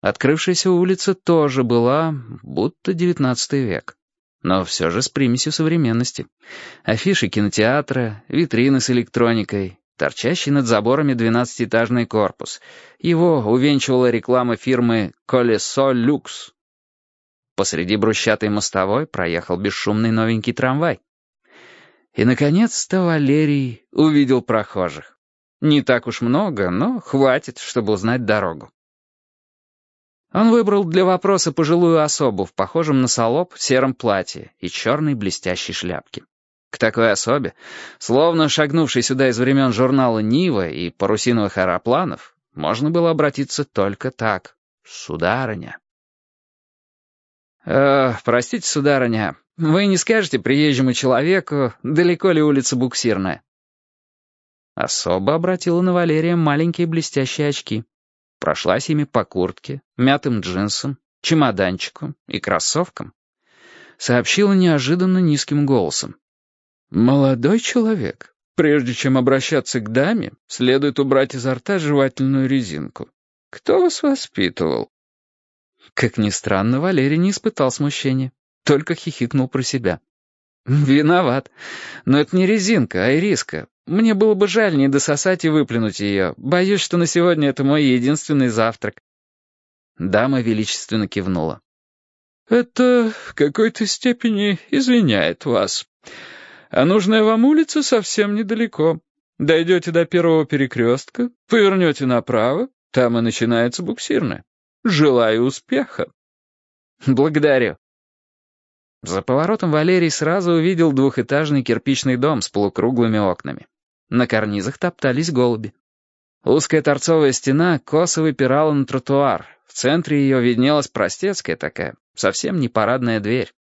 Открывшаяся улица тоже была, будто девятнадцатый век. Но все же с примесью современности. Афиши кинотеатра, витрины с электроникой, торчащий над заборами двенадцатиэтажный корпус. Его увенчивала реклама фирмы «Колесо Люкс». Посреди брусчатой мостовой проехал бесшумный новенький трамвай. И, наконец-то, Валерий увидел прохожих. Не так уж много, но хватит, чтобы узнать дорогу. Он выбрал для вопроса пожилую особу в похожем на солоб сером платье и черной блестящей шляпке. К такой особе, словно шагнувшей сюда из времен журнала «Нива» и парусиновых аэропланов, можно было обратиться только так. «Сударыня». «Э, простите, сударыня, вы не скажете приезжему человеку, далеко ли улица Буксирная?» Особо обратила на Валерия маленькие блестящие очки. Прошлась ими по куртке, мятым джинсам, чемоданчику и кроссовкам. Сообщила неожиданно низким голосом. «Молодой человек, прежде чем обращаться к даме, следует убрать изо рта жевательную резинку. Кто вас воспитывал?» Как ни странно, Валерий не испытал смущения, только хихикнул про себя. «Виноват. Но это не резинка, а ириска. Мне было бы жаль не дососать и выплюнуть ее. Боюсь, что на сегодня это мой единственный завтрак». Дама величественно кивнула. «Это в какой-то степени извиняет вас. А нужная вам улица совсем недалеко. Дойдете до первого перекрестка, повернете направо, там и начинается буксирная. Желаю успеха». «Благодарю». За поворотом Валерий сразу увидел двухэтажный кирпичный дом с полукруглыми окнами. На карнизах топтались голуби. Узкая торцовая стена косо выпирала на тротуар. В центре ее виднелась простецкая такая, совсем не парадная дверь.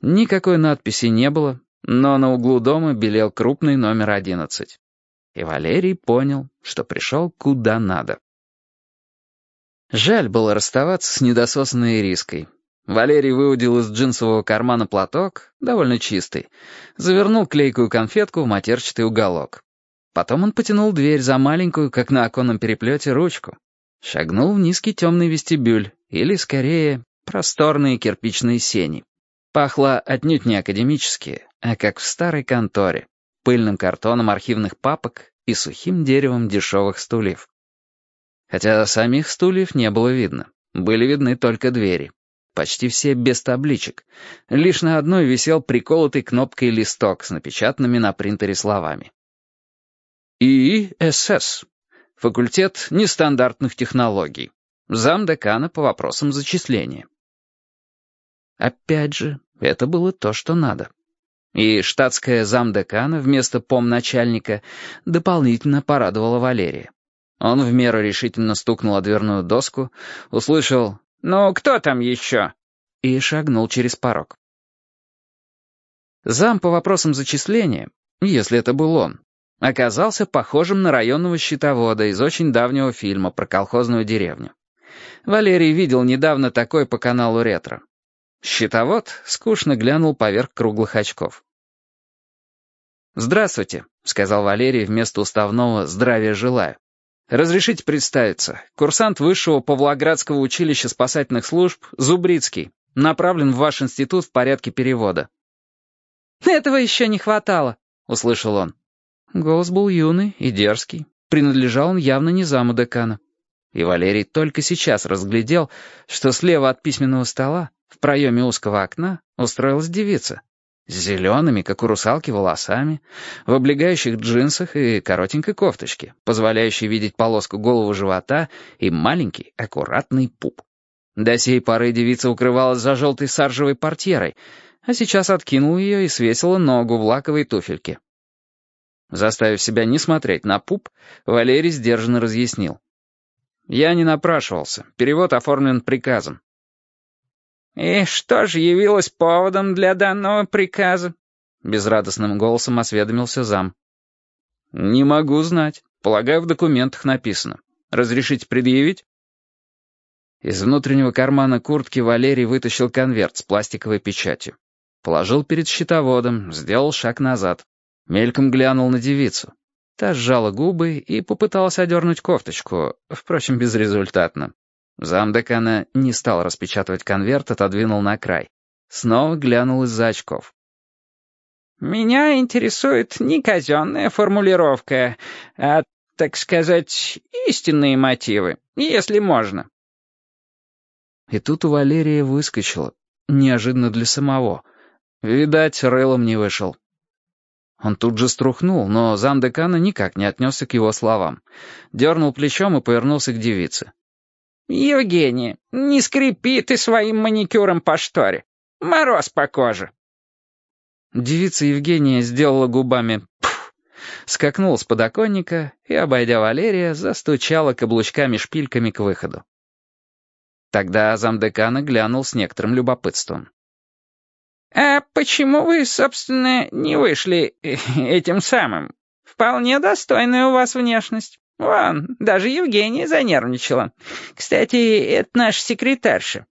Никакой надписи не было, но на углу дома белел крупный номер одиннадцать. И Валерий понял, что пришел куда надо. Жаль было расставаться с недососанной ириской. Валерий выудил из джинсового кармана платок, довольно чистый, завернул клейкую конфетку в матерчатый уголок. Потом он потянул дверь за маленькую, как на оконном переплете, ручку. Шагнул в низкий темный вестибюль, или, скорее, просторные кирпичные сени. Пахло отнюдь не академически, а как в старой конторе, пыльным картоном архивных папок и сухим деревом дешевых стульев. Хотя самих стульев не было видно, были видны только двери. Почти все без табличек. Лишь на одной висел приколотый кнопкой листок с напечатанными на принтере словами. ИИСС. Факультет нестандартных технологий. Зам декана по вопросам зачисления. Опять же, это было то, что надо. И штатская замдекана вместо помначальника дополнительно порадовала Валерия. Он в меру решительно стукнул о дверную доску, услышал «Ну, кто там еще?» и шагнул через порог. Зам по вопросам зачисления, если это был он, оказался похожим на районного счетовода из очень давнего фильма про колхозную деревню. Валерий видел недавно такой по каналу «Ретро». Счетовод скучно глянул поверх круглых очков. «Здравствуйте», — сказал Валерий вместо уставного «здравия желаю». «Разрешите представиться. Курсант высшего Павлоградского училища спасательных служб Зубрицкий. Направлен в ваш институт в порядке перевода». «Этого еще не хватало», — услышал он. Голос был юный и дерзкий. Принадлежал он явно не заму декана. И Валерий только сейчас разглядел, что слева от письменного стола, в проеме узкого окна, устроилась девица с зелеными, как у русалки, волосами, в облегающих джинсах и коротенькой кофточке, позволяющей видеть полоску голову живота и маленький, аккуратный пуп. До сей поры девица укрывалась за желтой саржевой портьерой, а сейчас откинула ее и свесила ногу в лаковой туфельке. Заставив себя не смотреть на пуп, Валерий сдержанно разъяснил. «Я не напрашивался. Перевод оформлен приказом. «И что же явилось поводом для данного приказа?» Безрадостным голосом осведомился зам. «Не могу знать. Полагаю, в документах написано. Разрешите предъявить?» Из внутреннего кармана куртки Валерий вытащил конверт с пластиковой печатью. Положил перед щитоводом, сделал шаг назад. Мельком глянул на девицу. Та сжала губы и попыталась одернуть кофточку, впрочем, безрезультатно. Замдекана не стал распечатывать конверт, отодвинул на край. Снова глянул из-за очков. «Меня интересует не казенная формулировка, а, так сказать, истинные мотивы, если можно». И тут у Валерия выскочило, неожиданно для самого. Видать, рылом не вышел. Он тут же струхнул, но замдекана никак не отнесся к его словам. Дернул плечом и повернулся к девице. «Евгений, не скрипи ты своим маникюром по шторе. Мороз по коже». Девица Евгения сделала губами «пф», скакнула с подоконника и, обойдя Валерия, застучала каблучками-шпильками к выходу. Тогда замдекана глянул с некоторым любопытством. «А почему вы, собственно, не вышли этим самым? Вполне достойная у вас внешность. Вон, даже Евгения занервничала. Кстати, это наша секретарша.